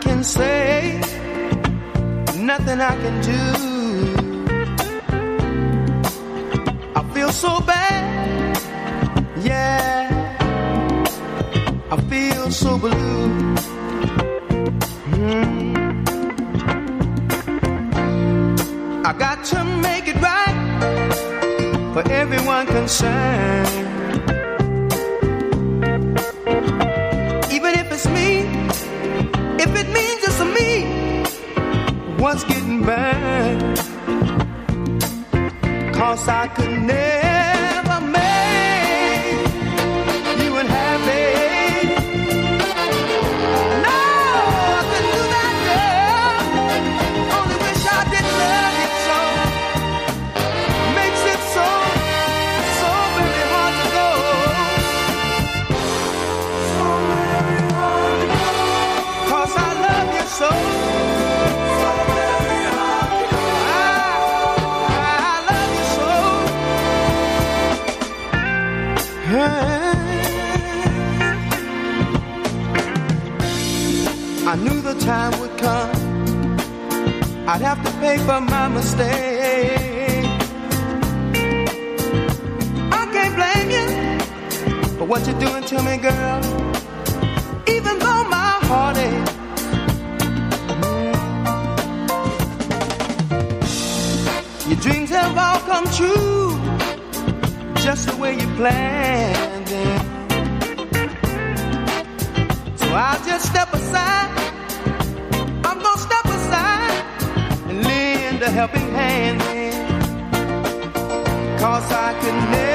can say, nothing I can do. I feel so bad, yeah. I feel so blue. Mm. I got to make it right for everyone concerned. Cause I could never I knew the time would come. I'd have to pay for my mistake. I can't blame you for what you're doing to me, girl. Even though my heart aches. Your dreams have all come true, just the way you planned them. So I'll just step aside. I'm gonna step aside and lend a helping hand. Then. Cause I can never.